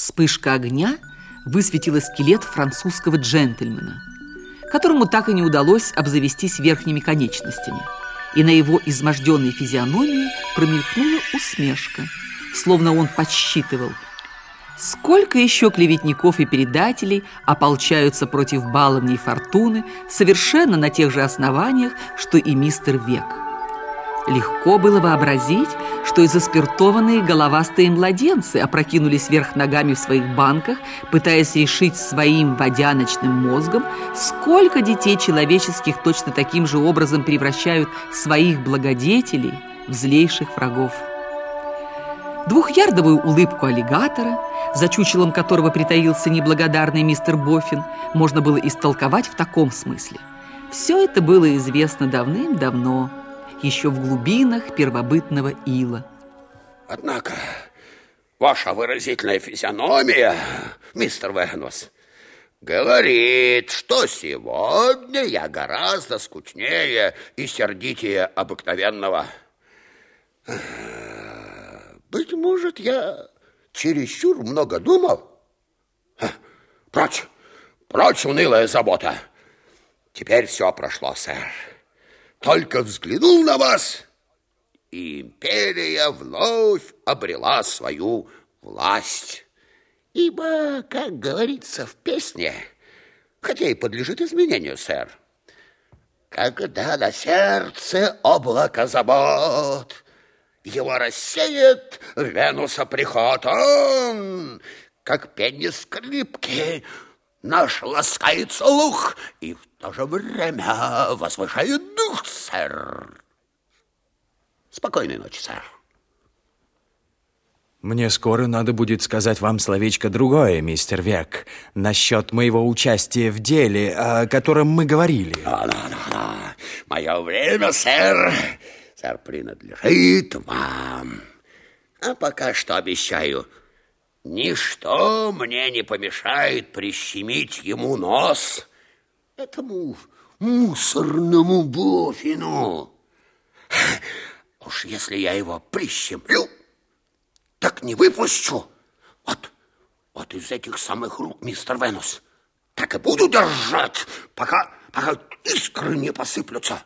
Вспышка огня высветила скелет французского джентльмена, которому так и не удалось обзавестись верхними конечностями. И на его изможденной физиономии промелькнула усмешка, словно он подсчитывал, сколько еще клеветников и предателей ополчаются против баловней фортуны совершенно на тех же основаниях, что и мистер Век. Легко было вообразить, что и заспиртованные головастые младенцы опрокинулись вверх ногами в своих банках, пытаясь решить своим водяночным мозгом, сколько детей человеческих точно таким же образом превращают своих благодетелей в злейших врагов. Двухярдовую улыбку аллигатора, за чучелом которого притаился неблагодарный мистер Боффин, можно было истолковать в таком смысле. Все это было известно давным-давно – еще в глубинах первобытного ила. Однако, ваша выразительная физиономия, мистер Вегнос, говорит, что сегодня я гораздо скучнее и сердитее обыкновенного. Быть может, я чересчур много думал? Прочь, прочь, унылая забота. Теперь все прошло, сэр. Только взглянул на вас, и империя вновь обрела свою власть. Ибо, как говорится в песне, хотя и подлежит изменению, сэр, когда на сердце облако забот, его рассеет Венуса приход, он, как пение скрипки, наш ласкает слух и в то же время возвышает дух, сэр. Спокойной ночи, сэр. Мне скоро надо будет сказать вам словечко другое, мистер Век, насчет моего участия в деле, о котором мы говорили. Да, да, да. Мое время, сэр, сэр, принадлежит вам. А пока что обещаю, ничто мне не помешает прищемить ему нос этому мусорному Бофину. Уж если я его прищемлю, так не выпущу. Вот, вот из этих самых рук, мистер Венус, так и буду держать, пока, пока искры не посыплются.